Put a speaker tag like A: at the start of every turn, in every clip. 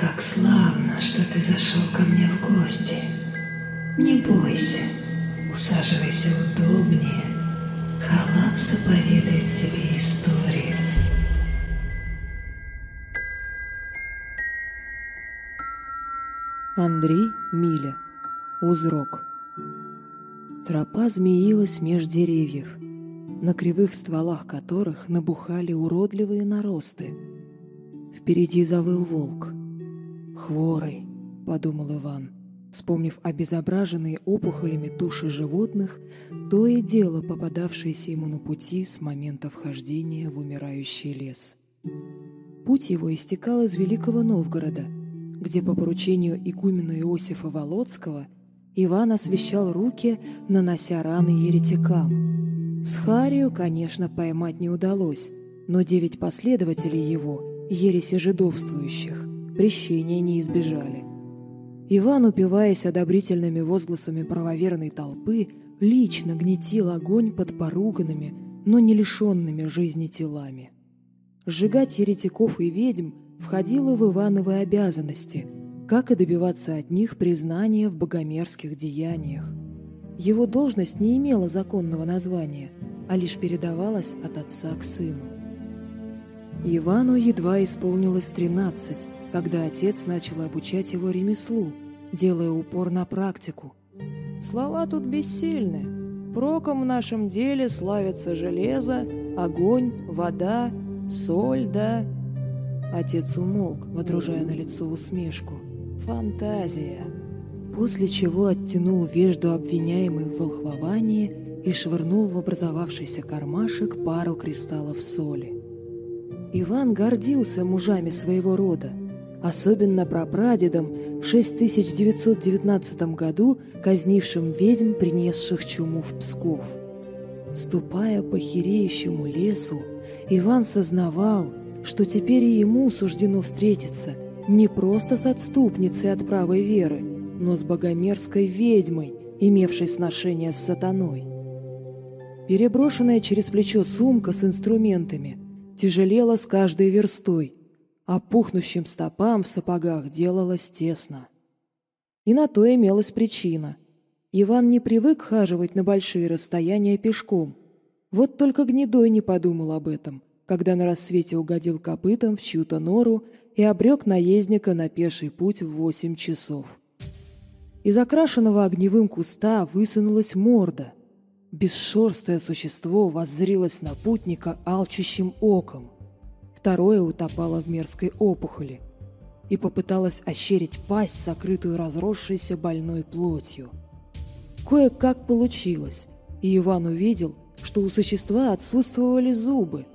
A: Как славно, что ты зашел ко мне в гости. Не бойся, усаживайся удобнее. Халапса поведает тебе историю.
B: Андрей Миля. Узрок. Тропа змеилась меж деревьев, на кривых стволах которых набухали уродливые наросты. Впереди завыл волк. «Хворый», — подумал Иван, вспомнив обезображенные опухолями туши животных, то и дело попадавшееся ему на пути с момента вхождения в умирающий лес. Путь его истекал из Великого Новгорода, где по поручению игумена Иосифа Володского Иван освещал руки, нанося раны еретикам. С Харию, конечно, поймать не удалось, но девять последователей его, ереси жидовствующих, прещения не избежали. Иван, упиваясь одобрительными возгласами правоверной толпы, лично гнетил огонь под поруганными, но не лишенными жизни телами. Сжигать еретиков и ведьм входило в Ивановы обязанности, как и добиваться от них признания в богомерзких деяниях. Его должность не имела законного названия, а лишь передавалась от отца к сыну. Ивану едва исполнилось тринадцать, когда отец начал обучать его ремеслу, делая упор на практику. Слова тут бессильны. Проком в нашем деле славятся железо, огонь, вода, соль да... Отец умолк, водружая на лицо усмешку. Фантазия. После чего оттянул вежду обвиняемый в волхвовании и швырнул в образовавшийся кармашек пару кристаллов соли. Иван гордился мужами своего рода, особенно прапрадедом в 6919 году казнившим ведьм, принесших чуму в Псков. Ступая по хиреющему лесу, Иван сознавал, что теперь и ему суждено встретиться не просто с отступницей от правой веры, но с богомерзкой ведьмой, имевшей сношение с сатаной. Переброшенная через плечо сумка с инструментами тяжелела с каждой верстой, а пухнущим стопам в сапогах делалось тесно. И на то имелась причина. Иван не привык хаживать на большие расстояния пешком. Вот только Гнедой не подумал об этом, когда на рассвете угодил копытом в чью-то нору и обрек наездника на пеший путь в восемь часов. Из окрашенного огневым куста высунулась морда. Бесшерстое существо воззрилось на путника алчущим оком второе утопало в мерзкой опухоли и попыталась ощерить пасть, сокрытую разросшейся больной плотью. Кое-как получилось, и Иван увидел, что у существа отсутствовали зубы.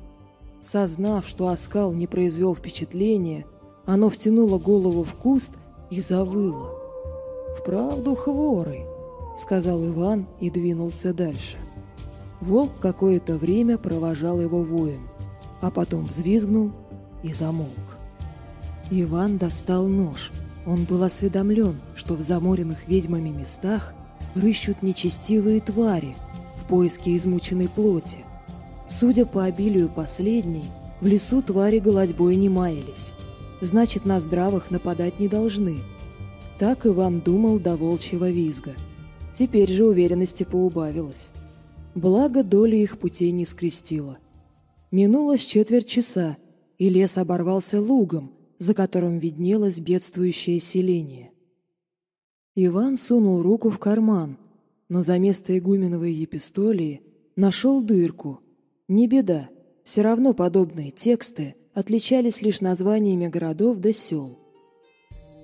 B: Сознав, что оскал не произвел впечатления, оно втянуло голову в куст и завыло. «Вправду хворый», — сказал Иван и двинулся дальше. Волк какое-то время провожал его воем а потом взвизгнул и замолк. Иван достал нож. Он был осведомлен, что в заморенных ведьмами местах рыщут нечестивые твари в поиске измученной плоти. Судя по обилию последней, в лесу твари голодьбой не маялись. Значит, на здравых нападать не должны. Так Иван думал до волчьего визга. Теперь же уверенности поубавилось. Благо доля их путей не скрестила. Минулось четверть часа, и лес оборвался лугом, за которым виднелось бедствующее селение. Иван сунул руку в карман, но за место игуменовой епистолии нашел дырку. Не беда, все равно подобные тексты отличались лишь названиями городов да сел.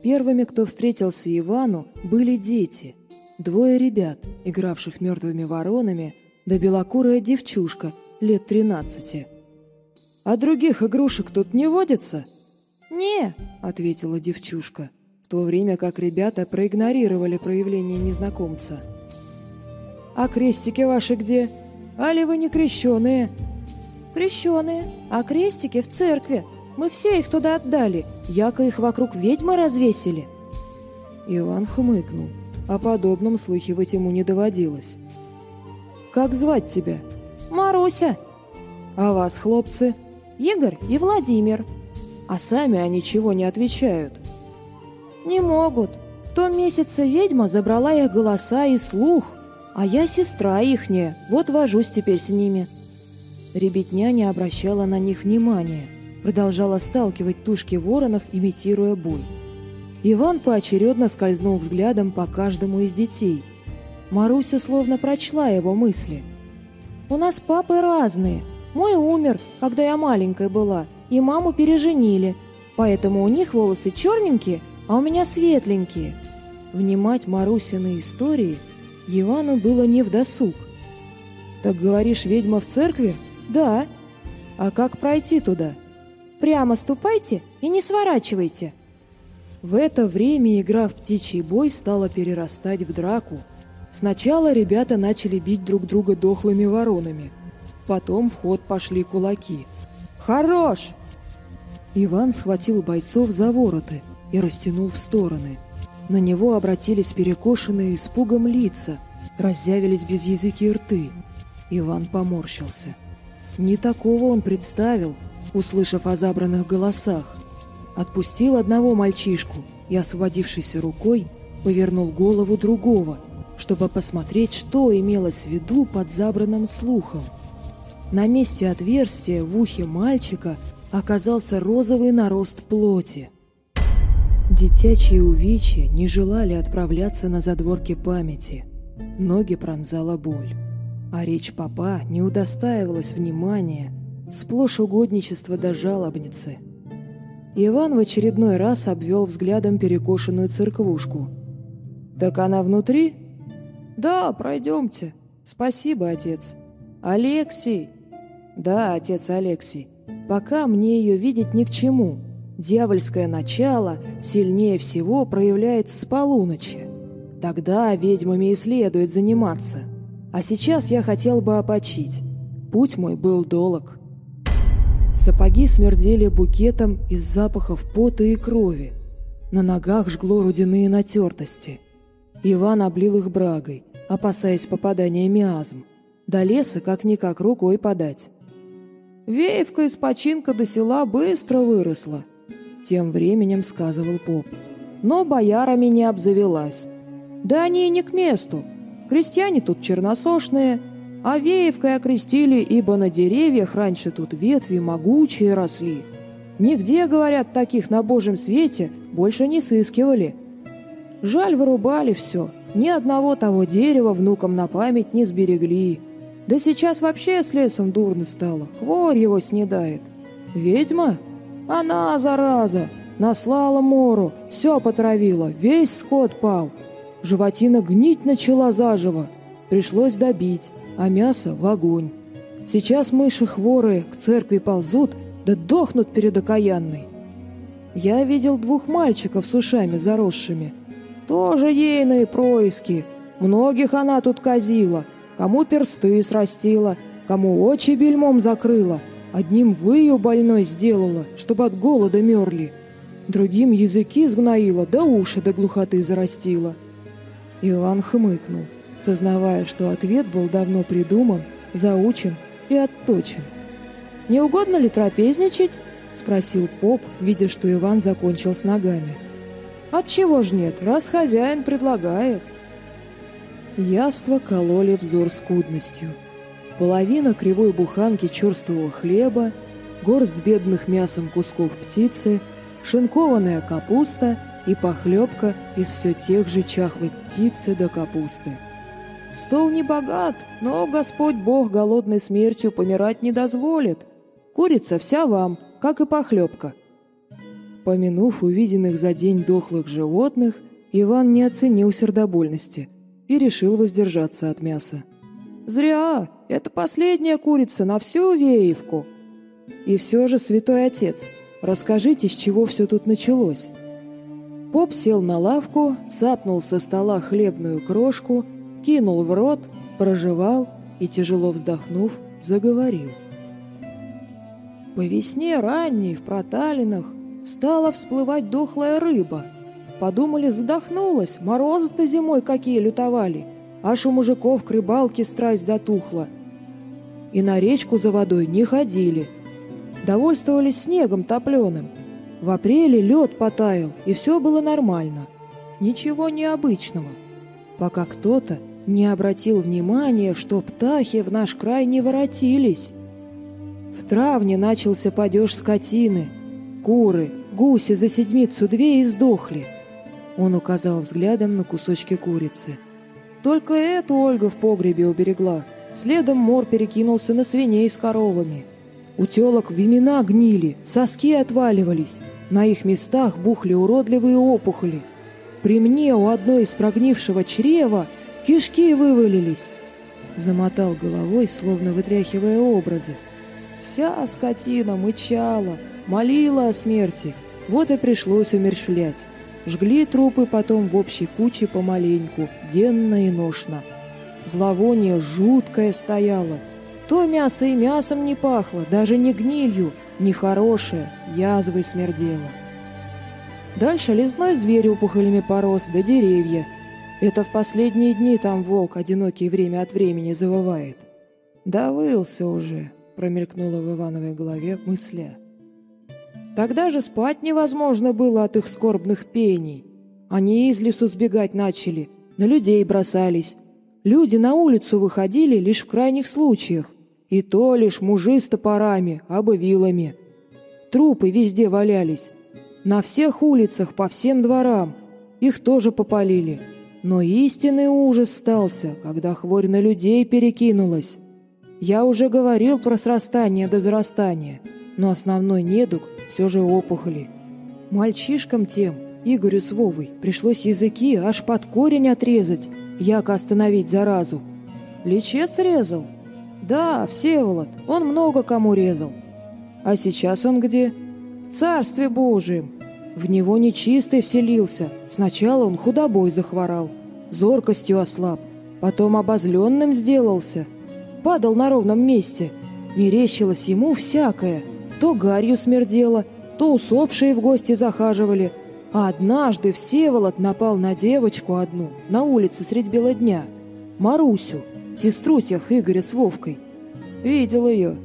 B: Первыми, кто встретился Ивану, были дети. Двое ребят, игравших мертвыми воронами, да белокурая девчушка лет тринадцати – «А других игрушек тут не водится?» «Не», — ответила девчушка, в то время как ребята проигнорировали проявление незнакомца. «А крестики ваши где? Али вы не крещеные?» «Крещеные, а крестики в церкви. Мы все их туда отдали, яко их вокруг ведьмы развесили». Иван хмыкнул. О подобном слыхивать ему не доводилось. «Как звать тебя?» «Маруся». «А вас, хлопцы?» Игорь и Владимир. А сами они чего не отвечают. «Не могут. В том месяце ведьма забрала их голоса и слух, а я сестра ихняя, вот вожусь теперь с ними». Ребятня не обращала на них внимания, продолжала сталкивать тушки воронов, имитируя бой. Иван поочередно скользнул взглядом по каждому из детей. Маруся словно прочла его мысли. «У нас папы разные. Мой умер, когда я маленькая была, и маму переженили, поэтому у них волосы черненькие, а у меня светленькие». Внимать Марусины истории Ивану было не в досуг. «Так говоришь, ведьма в церкви?» «Да». «А как пройти туда?» «Прямо ступайте и не сворачивайте». В это время игра в птичий бой стала перерастать в драку. Сначала ребята начали бить друг друга дохлыми воронами. Потом в ход пошли кулаки. «Хорош!» Иван схватил бойцов за вороты и растянул в стороны. На него обратились перекошенные испугом лица, разъявились без языки рты. Иван поморщился. Не такого он представил, услышав о забранных голосах. Отпустил одного мальчишку и, освободившейся рукой, повернул голову другого, чтобы посмотреть, что имелось в виду под забранным слухом. На месте отверстия в ухе мальчика оказался розовый нарост плоти. Детячие увечья не желали отправляться на задворки памяти. Ноги пронзала боль. А речь папа не удостаивалась внимания, сплошь угодничество до жалобницы. Иван в очередной раз обвел взглядом перекошенную церквушку. «Так она внутри?» «Да, пройдемте. Спасибо, отец». «Алексей!» «Да, отец Алексей. Пока мне ее видеть ни к чему. Дьявольское начало сильнее всего проявляется с полуночи. Тогда ведьмами и следует заниматься. А сейчас я хотел бы опочить. Путь мой был долг. Сапоги смердели букетом из запахов пота и крови. На ногах жгло рудяные натертости. Иван облил их брагой, опасаясь попадания миазм. До леса как-никак рукой подать. Веевка из починка до села быстро выросла, тем временем сказывал поп. Но боярами не обзавелась. Да они и не к месту. Крестьяне тут черносошные, а Веевкой окрестили, ибо на деревьях раньше тут ветви могучие росли. Нигде, говорят, таких на божьем свете больше не сыскивали. Жаль, вырубали все. Ни одного того дерева внукам на память не сберегли. Да сейчас вообще с лесом дурно стало, хворь его снедает. Ведьма? Она, зараза, наслала мору, все потравила, весь скот пал. Животина гнить начала заживо. Пришлось добить, а мясо в огонь. Сейчас мыши хворые к церкви ползут, да дохнут перед окаянной. Я видел двух мальчиков с ушами заросшими. Тоже ейные происки. Многих она тут казила. Кому персты срастила, кому очи бельмом закрыла. Одним выю больной сделала, чтобы от голода мерли. Другим языки сгноила, да уши до глухоты зарастила. Иван хмыкнул, сознавая, что ответ был давно придуман, заучен и отточен. «Не угодно ли трапезничать?» — спросил поп, видя, что Иван закончил с ногами. «Отчего ж нет, раз хозяин предлагает?» Яства кололи взор скудностью. Половина кривой буханки черствого хлеба, горсть бедных мясом кусков птицы, шинкованная капуста — и похлебка из все тех же чахлой птицы до капусты. Стол не богат, но Господь Бог голодной смертью помирать не дозволит. Курица вся вам, как и похлебка. Помянув увиденных за день дохлых животных, Иван не оценил сердобольности и решил воздержаться от мяса. «Зря! Это последняя курица на всю Веевку!» «И все же, святой отец, расскажите, с чего все тут началось?» Поп сел на лавку, цапнул со стола хлебную крошку, кинул в рот, прожевал и, тяжело вздохнув, заговорил. По весне ранней в проталинах стала всплывать дохлая рыба. Подумали, задохнулась, морозы-то зимой какие лютовали, аж у мужиков к рыбалке страсть затухла. И на речку за водой не ходили, довольствовались снегом топленым. В апреле лед потаял, и все было нормально. Ничего необычного. Пока кто-то не обратил внимания, что птахи в наш край не воротились. В травне начался падеж скотины. Куры, гуси за седмицу две и сдохли. Он указал взглядом на кусочки курицы. Только эту Ольга в погребе уберегла. Следом мор перекинулся на свиней с коровами. У телок вимена гнили, соски отваливались. На их местах бухли уродливые опухоли. При мне у одной из прогнившего чрева кишки вывалились. Замотал головой, словно вытряхивая образы. Вся скотина мычала, молила о смерти. Вот и пришлось умерщвлять. Жгли трупы потом в общей куче помаленьку, денно и ношно. Зловоние жуткое стояло. То мясо и мясом не пахло, даже не гнилью, не хорошее, язвой смердело. Дальше лесной зверь опухолями порос, да деревья. Это в последние дни там волк одинокий время от времени завывает. «Довылся уже», — промелькнула в Ивановой голове мысля. Тогда же спать невозможно было от их скорбных пений. Они из лесу сбегать начали, на людей бросались. Люди на улицу выходили лишь в крайних случаях, и то лишь мужи с топорами, абы вилами. Трупы везде валялись. На всех улицах, по всем дворам. Их тоже попалили. Но истинный ужас стался, когда хворь на людей перекинулась. Я уже говорил про срастание до зарастания, но основной недуг все же опухоли. Мальчишкам тем, Игорю с Вовой, пришлось языки аж под корень отрезать, яко остановить заразу. Лечец резал? Да, Всеволод, он много кому резал. А сейчас он где? В Царстве Божием. В него нечистый вселился. Сначала он худобой захворал, зоркостью ослаб, потом обозленным сделался. Падал на ровном месте. Мерещилось ему всякое. То гарью смердело, то усопшие в гости захаживали. А однажды Всеволод напал на девочку одну на улице средь бела дня. Марусю, сестру тех Игоря с Вовкой. Видел ее.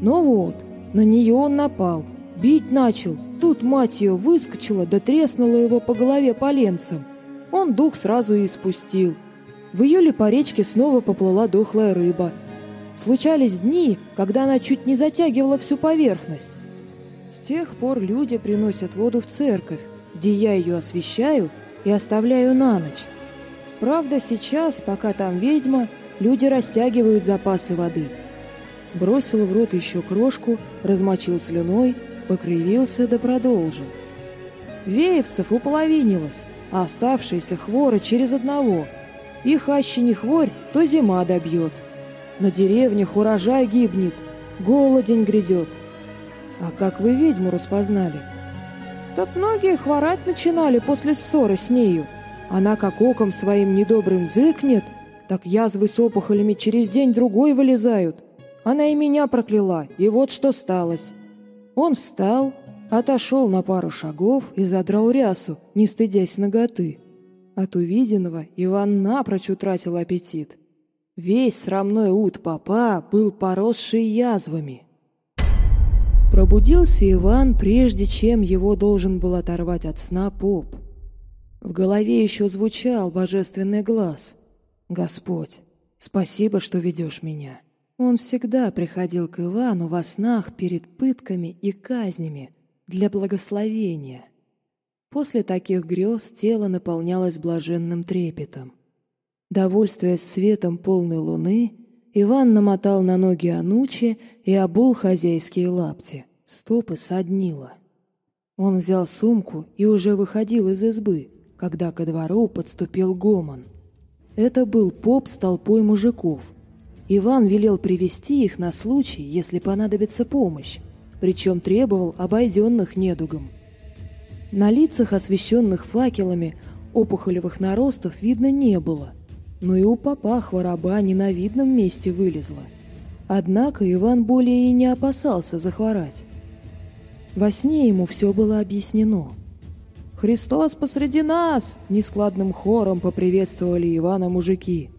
B: Ну вот, на нее он напал. Бить начал, Тут мать ее выскочила да треснула его по голове поленцем. Он дух сразу и испустил. В июле по речке снова поплыла дохлая рыба. Случались дни, когда она чуть не затягивала всю поверхность. С тех пор люди приносят воду в церковь, где я ее освещаю и оставляю на ночь. Правда, сейчас, пока там ведьма, люди растягивают запасы воды. Бросил в рот еще крошку, размочил слюной – покривился да продолжил. Веевцев уполовинилось, а оставшиеся хворы через одного. Их аще не хворь, то зима добьет. На деревнях урожай гибнет, голодень грядет. А как вы ведьму распознали? Так многие хворать начинали после ссоры с нею. Она как оком своим недобрым зыркнет, так язвы с опухолями через день-другой вылезают. Она и меня прокляла, и вот что сталось. Он встал, отошел на пару шагов и задрал рясу, не стыдясь ноготы. От увиденного Иван напрочь утратил аппетит. Весь срамной ут папа был поросший язвами. Пробудился Иван, прежде чем его должен был оторвать от сна поп. В голове еще звучал божественный глаз. «Господь, спасибо, что ведешь меня». Он всегда приходил к Ивану во снах перед пытками и казнями для благословения. После таких грез тело наполнялось блаженным трепетом. Довольствуясь светом полной луны, Иван намотал на ноги Анучи и обул хозяйские лапти. Стопы соднило. Он взял сумку и уже выходил из избы, когда ко двору подступил гомон. Это был поп с толпой мужиков — Иван велел привести их на случай, если понадобится помощь, причем требовал обойденных недугом. На лицах, освещенных факелами, опухолевых наростов видно не было, но и у попа хвороба не на видном месте вылезла. Однако Иван более и не опасался захворать. Во сне ему все было объяснено. «Христос посреди нас!» — нескладным хором поприветствовали Ивана мужики.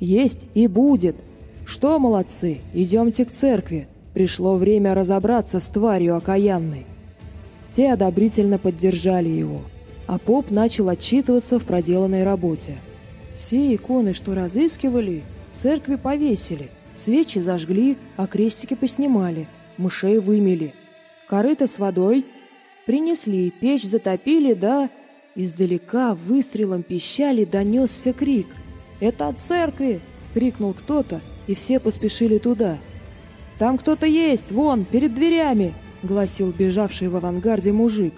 B: «Есть и будет!» «Что, молодцы, идемте к церкви. Пришло время разобраться с тварью окаянной». Те одобрительно поддержали его, а поп начал отчитываться в проделанной работе. Все иконы, что разыскивали, церкви повесили, свечи зажгли, а крестики поснимали, мышей вымели. Корыто с водой принесли, печь затопили, да... Издалека выстрелом пищали донесся крик. «Это от церкви!» — крикнул кто-то, и все поспешили туда. «Там кто-то есть! Вон, перед дверями!» — гласил бежавший в авангарде мужик.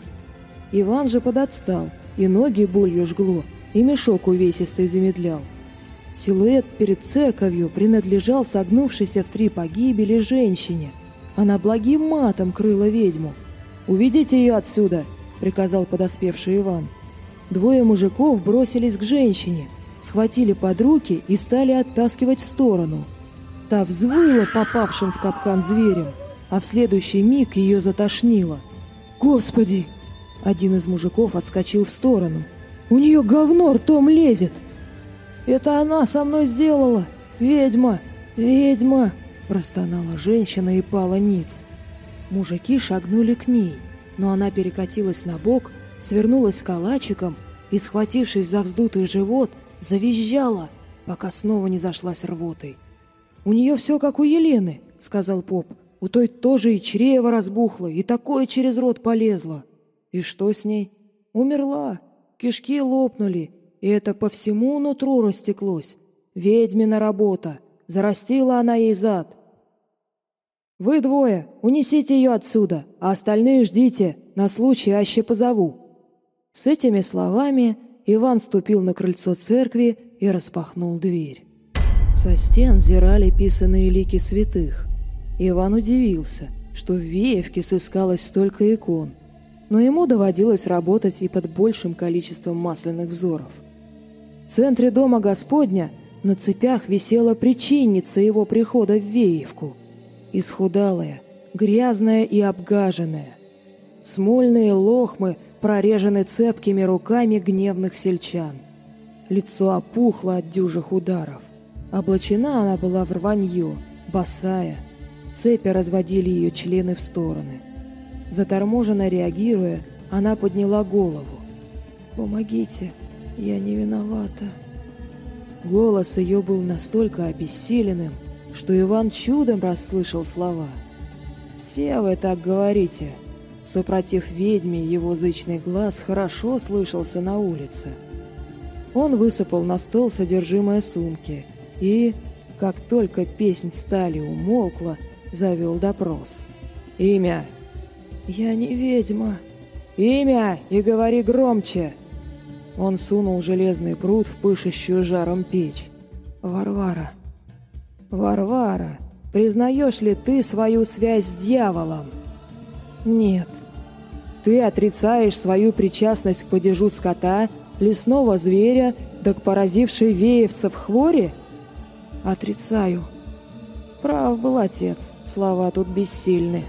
B: Иван же подотстал, и ноги болью жгло, и мешок увесистый замедлял. Силуэт перед церковью принадлежал согнувшейся в три погибели женщине. Она благим матом крыла ведьму. «Уведите ее отсюда!» — приказал подоспевший Иван. Двое мужиков бросились к женщине, схватили под руки и стали оттаскивать в сторону. Та взвыла попавшим в капкан зверем, а в следующий миг ее затошнило. «Господи!» Один из мужиков отскочил в сторону. «У нее говно ртом лезет!» «Это она со мной сделала! Ведьма! Ведьма!» Простонала женщина и пала ниц. Мужики шагнули к ней, но она перекатилась на бок, свернулась калачиком и, схватившись за вздутый живот, завизжала, пока снова не зашлась рвотой. «У нее все как у Елены», — сказал поп. «У той тоже и чрево разбухло, и такое через рот полезло». «И что с ней?» «Умерла. Кишки лопнули, и это по всему нутру растеклось. Ведьмина работа. Зарастила она ей зад. «Вы двое, унесите ее отсюда, а остальные ждите, на случай аще позову». С этими словами Иван ступил на крыльцо церкви и распахнул дверь. Со стен взирали писанные лики святых. Иван удивился, что в Веевке сыскалось столько икон, но ему доводилось работать и под большим количеством масляных взоров. В центре дома Господня на цепях висела причинница его прихода в Веевку. Исхудалая, грязная и обгаженная. Смольные лохмы прорежены цепкими руками гневных сельчан. Лицо опухло от дюжих ударов. Облачена она была в рванье, босая. Цепи разводили ее члены в стороны. Заторможенно реагируя, она подняла голову. «Помогите, я не виновата». Голос ее был настолько обессиленным, что Иван чудом расслышал слова. «Все вы так говорите». Супротив ведьме его зычный глаз хорошо слышался на улице. Он высыпал на стол содержимое сумки и, как только песнь стали умолкла, завел допрос. «Имя?» «Я не ведьма». «Имя! И говори громче!» Он сунул железный пруд в пышущую жаром печь. «Варвара». «Варвара, признаешь ли ты свою связь с дьяволом?» «Нет». «Ты отрицаешь свою причастность к падежу скота, лесного зверя, да к поразившей веевцев хвори?» «Отрицаю». Прав был отец, слова тут бессильны.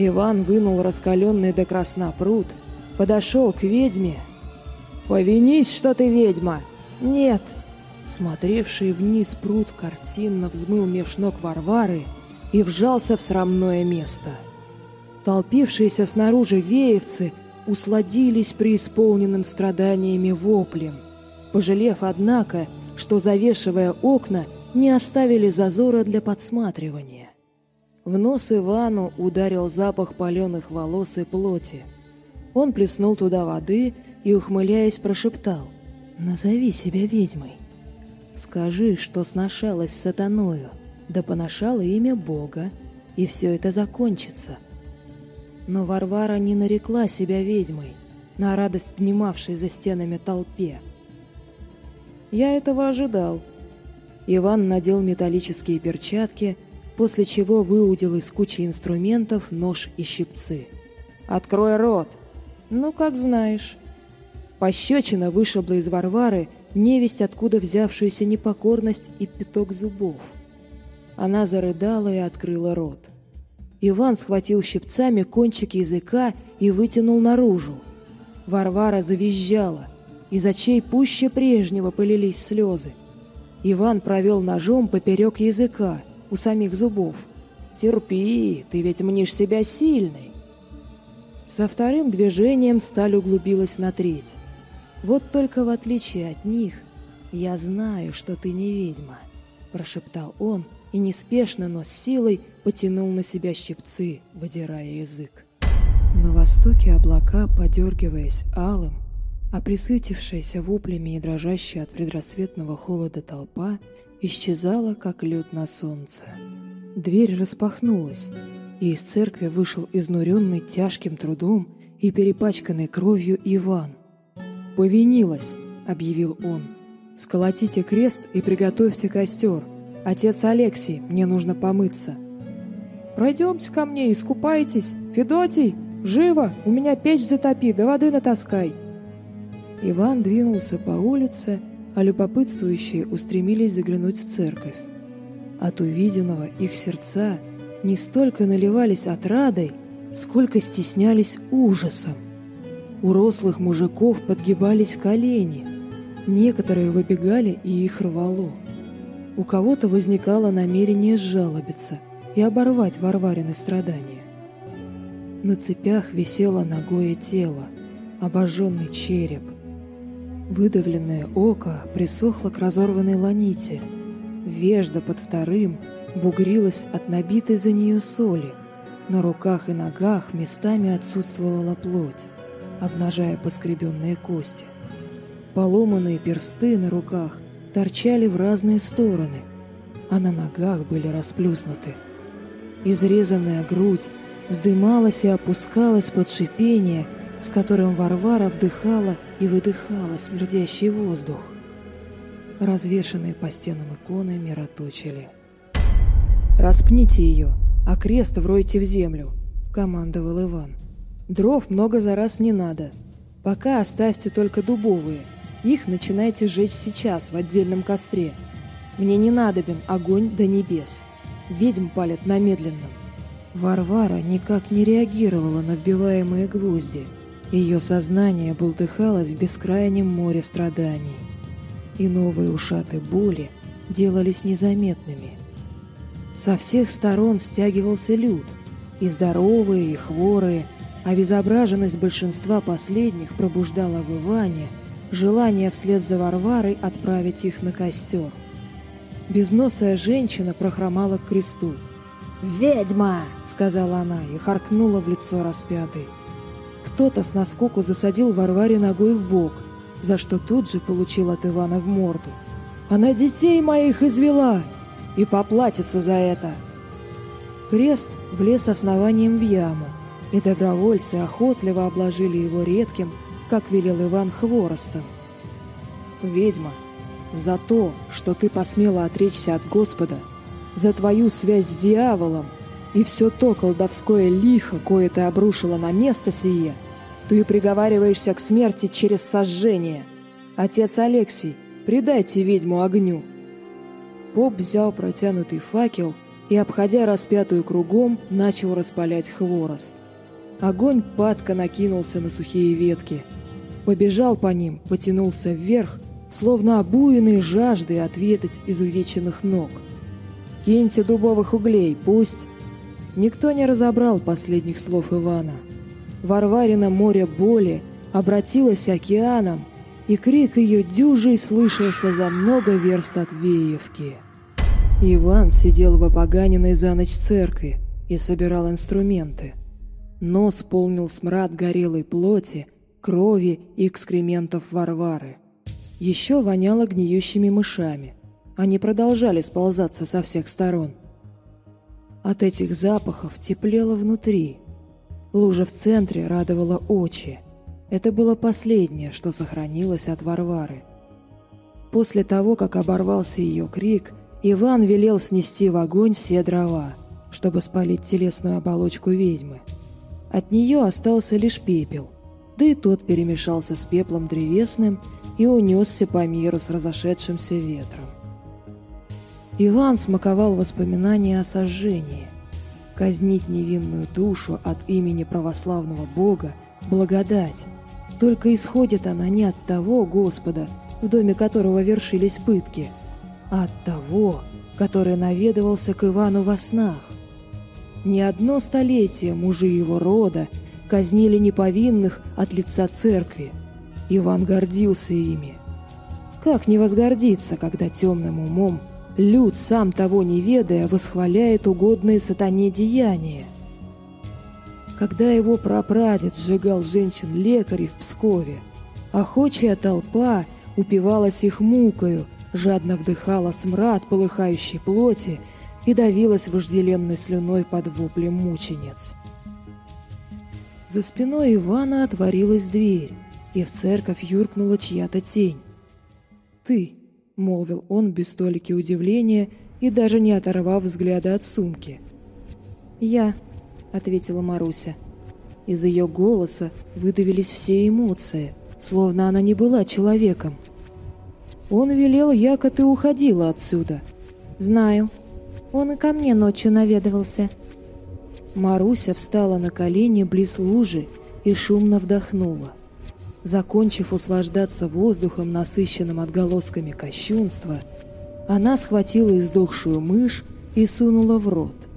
B: Иван вынул раскаленный до красна пруд, подошел к ведьме «Повинись, что ты ведьма!» «Нет!» Смотревший вниз пруд картинно взмыл меж ног Варвары и вжался в срамное место. Толпившиеся снаружи веевцы усладились преисполненным страданиями воплем, пожалев, однако, что, завешивая окна, не оставили зазора для подсматривания. В нос Ивану ударил запах паленых волос и плоти. Он плеснул туда воды и, ухмыляясь, прошептал «Назови себя ведьмой. Скажи, что сношалась с сатаною, да поношала имя Бога, и все это закончится». Но Варвара не нарекла себя ведьмой, на радость внимавшей за стенами толпе. Я этого ожидал. Иван надел металлические перчатки, после чего выудил из кучи инструментов нож и щипцы. «Открой рот!» «Ну, как знаешь». Пощечина вышибла из Варвары невесть, откуда взявшуюся непокорность и пяток зубов. Она зарыдала и открыла рот. Иван схватил щипцами кончик языка и вытянул наружу. Варвара завизжала. Из очей пуще прежнего полились слезы. Иван провел ножом поперек языка, у самих зубов. «Терпи, ты ведь мнишь себя сильной». Со вторым движением сталь углубилась на треть. «Вот только в отличие от них, я знаю, что ты не ведьма», — прошептал он и неспешно, но с силой потянул на себя щипцы, выдирая язык. На востоке облака, подергиваясь алым, а присытившаяся воплями и дрожащая от предрассветного холода толпа исчезала, как лед на солнце. Дверь распахнулась, и из церкви вышел изнуренный тяжким трудом и перепачканный кровью Иван. «Повинилась», — объявил он. «Сколотите крест и приготовьте костер. Отец Алексий, мне нужно помыться». «Пройдемте ко мне, искупайтесь. Федотий, живо, у меня печь затопи, да воды натаскай». Иван двинулся по улице, а любопытствующие устремились заглянуть в церковь. От увиденного их сердца не столько наливались отрадой, сколько стеснялись ужасом. У рослых мужиков подгибались колени, некоторые выбегали и их рвало. У кого-то возникало намерение сжалобиться и оборвать Варварины страдания. На цепях висело ногое тело, обожженный череп. Выдавленное око присохло к разорванной ланите. Вежда под вторым бугрилась от набитой за нее соли. На руках и ногах местами отсутствовала плоть, обнажая поскребенные кости. Поломанные персты на руках торчали в разные стороны, а на ногах были расплюснуты. Изрезанная грудь вздымалась и опускалась под шипение, с которым Варвара вдыхала и выдыхала смердящий воздух. Развешанные по стенам иконы мироточили. «Распните ее, а крест вройте в землю», — командовал Иван. «Дров много за раз не надо. Пока оставьте только дубовые. Их начинайте жечь сейчас в отдельном костре. Мне не надобен огонь до небес. Ведьм палят на медленном. Варвара никак не реагировала на вбиваемые гвозди. Ее сознание бултыхалось в бескрайнем море страданий. И новые ушаты боли делались незаметными. Со всех сторон стягивался люд, и здоровые, и хворые, а безображенность большинства последних пробуждала в Иване желание вслед за Варварой отправить их на костер. Безносая женщина прохромала к кресту –
C: «Ведьма!»
B: — сказала она и харкнула в лицо распятой. Кто-то с наскоку засадил Варваре ногой в бок, за что тут же получил от Ивана в морду. «Она детей моих извела! И поплатится за это!» Крест влез основанием в яму, и добровольцы охотливо обложили его редким, как велел Иван, хворостом. «Ведьма, за то, что ты посмела отречься от Господа, за твою связь с дьяволом и все то колдовское лихо, кое ты обрушила на место сие, ты приговариваешься к смерти через сожжение. Отец Алексий, предайте ведьму огню». Поп взял протянутый факел и, обходя распятую кругом, начал распалять хворост. Огонь падко накинулся на сухие ветки. Побежал по ним, потянулся вверх, словно обуянный жаждой ответить изувеченных ног – Киньте дубовых углей, пусть...» Никто не разобрал последних слов Ивана. Варварина море боли обратилось океаном, и крик ее дюжей слышался за много верст от Веевки. Иван сидел в опоганенной за ночь церкви и собирал инструменты. Нос полнил смрад горелой плоти, крови и экскрементов Варвары. Еще воняло гниющими мышами. Они продолжали сползаться со всех сторон. От этих запахов теплело внутри. Лужа в центре радовала очи. Это было последнее, что сохранилось от Варвары. После того, как оборвался ее крик, Иван велел снести в огонь все дрова, чтобы спалить телесную оболочку ведьмы. От нее остался лишь пепел, да и тот перемешался с пеплом древесным и унесся по миру с разошедшимся ветром. Иван смаковал воспоминания о сожжении. Казнить невинную душу от имени православного Бога – благодать. Только исходит она не от того Господа, в доме которого вершились пытки, а от того, который наведывался к Ивану во снах. Не одно столетие мужи его рода казнили неповинных от лица церкви. Иван гордился ими. Как не возгордиться, когда темным умом люд, сам того не ведая, восхваляет угодные сатане деяния? Когда его прапрадед сжигал женщин-лекарей в Пскове, охочая толпа упивалась их мукою, жадно вдыхала смрад полыхающей плоти и давилась вожделенной слюной под воплем мучениц. За спиной Ивана отворилась дверь, и в церковь юркнула чья-то тень. «Ты», — молвил он без столики удивления и даже не оторвав взгляда от сумки. «Я», — ответила Маруся. Из ее голоса выдавились все эмоции, словно она не была человеком. «Он велел, яко ты уходила отсюда». «Знаю. Он и ко мне ночью наведывался». Маруся встала на колени близ лужи и шумно вдохнула. Закончив услаждаться воздухом, насыщенным отголосками кощунства, она схватила издохшую мышь и сунула в рот.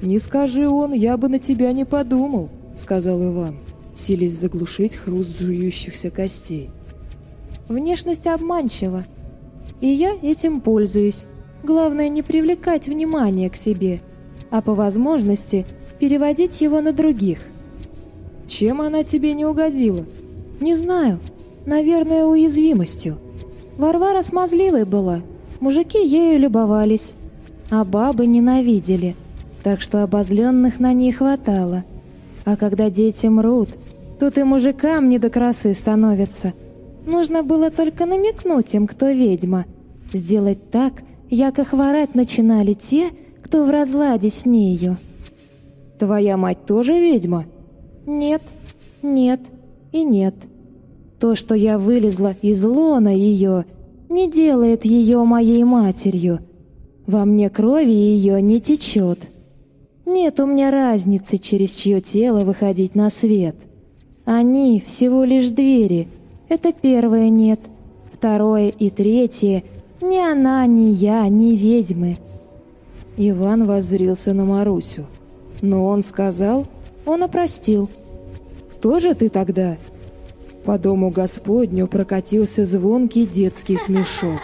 B: «Не скажи он, я бы на тебя не подумал», — сказал Иван, силясь заглушить хруст жующихся костей. «Внешность обманчива, и я этим пользуюсь. Главное не привлекать внимание к себе, а по возможности переводить его на других». «Чем она тебе не угодила?» «Не знаю. Наверное, уязвимостью. Варвара смазливой была, мужики ею любовались, а бабы ненавидели» так что обозленных на ней хватало. А когда дети мрут, тут и мужикам не до красы становится. Нужно было только намекнуть им, кто ведьма. Сделать так, яко хворать начинали те, кто в разладе с нею. «Твоя мать тоже ведьма?» «Нет, нет и нет. То, что я вылезла из лона ее, не делает ее моей матерью. Во мне крови ее не течет». Нет у меня разницы, через чье тело выходить на свет. Они всего лишь двери. Это первое нет. Второе и третье — ни она, ни я, ни ведьмы. Иван воззрился на Марусю. Но он сказал, он опростил. «Кто же ты тогда?» По дому Господню прокатился звонкий детский смешок.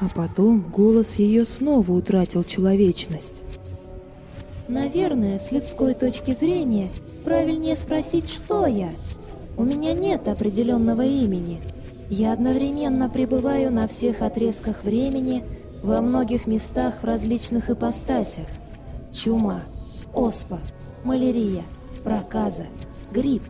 B: А потом голос ее снова утратил человечность. Наверное, с людской точки зрения, правильнее спросить, что я. У меня нет определенного имени. Я одновременно пребываю на всех отрезках времени, во многих местах в различных ипостасях. Чума, оспа, малярия, проказа, грипп.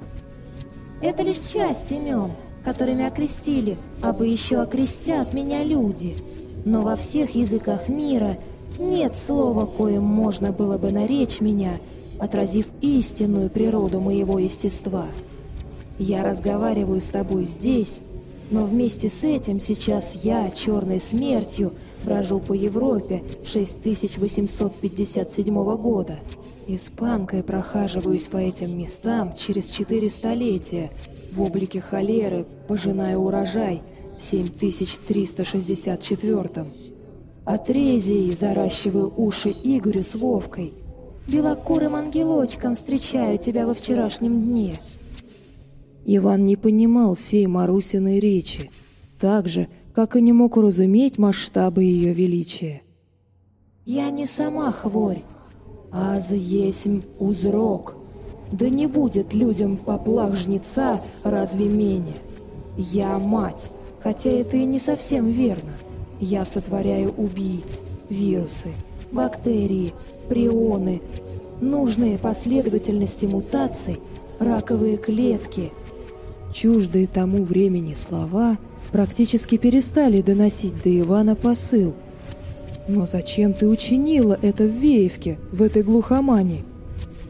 B: Это лишь часть имен, которыми окрестили, а бы еще окрестят меня люди. Но во всех языках мира – нет слова, коим можно было бы наречь меня, отразив истинную природу моего естества. Я разговариваю с тобой здесь, но вместе с этим сейчас я, черной смертью, брожу по Европе 6857 года. Испанкой прохаживаюсь по этим местам через четыре столетия, в облике холеры, пожиная урожай в 7364 Отрезии заращиваю уши Игорю с Вовкой. Белокурым ангелочком встречаю тебя во вчерашнем дне. Иван не понимал всей Марусиной речи, так же, как и не мог уразуметь масштабы ее величия. «Я не сама хворь, а за есмь узрок. Да не будет людям поплах жнеца разве менее. Я мать, хотя это и не совсем верно. Я сотворяю убийц, вирусы, бактерии, прионы, нужные последовательности мутаций, раковые клетки. Чуждые тому времени слова практически перестали доносить до Ивана посыл. «Но зачем ты учинила это в Веевке, в этой глухомане?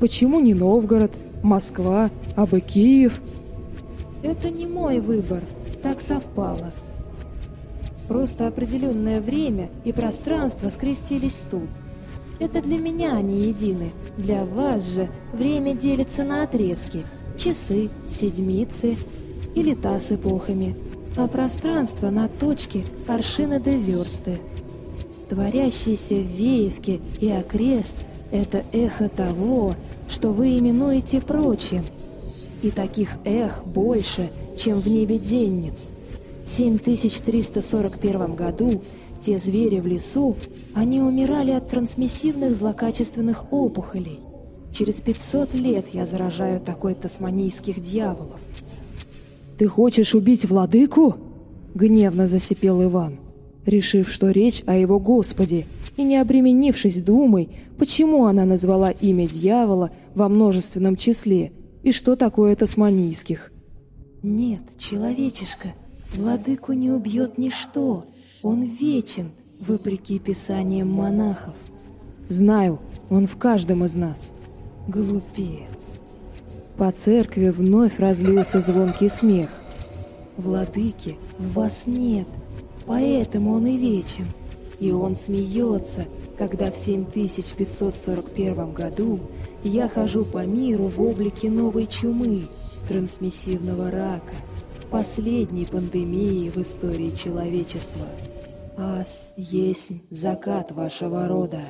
B: Почему не Новгород, Москва, а бы Киев?» «Это не мой выбор, так совпало», Просто определенное время и пространство скрестились тут. Это для меня они едины. Для вас же время делится на отрезки. Часы, седмицы и лета с эпохами. А пространство на точки, аршины до версты. Творящиеся в Веевке и окрест — это эхо того, что вы именуете прочим. И таких эх больше, чем в небе денниц. В 7341 году те звери в лесу, они умирали от трансмиссивных злокачественных опухолей. Через 500 лет я заражаю такой тасманийских дьяволов. «Ты хочешь убить владыку?» — гневно засипел Иван, решив, что речь о его Господе, и не обременившись думой, почему она назвала имя дьявола во множественном числе и что такое тасманийских.
A: «Нет, человечишка, владыку не убьет ничто, он вечен, вопреки писаниям монахов».
B: «Знаю, он в каждом из нас».
A: «Глупец».
B: По церкви вновь разлился звонкий смех.
A: «Владыки в вас нет, поэтому он и вечен». И он смеется, когда в 7541 году я хожу по миру в облике новой чумы, трансмиссивного рака, последней пандемии в истории человечества. Ас есть закат вашего рода.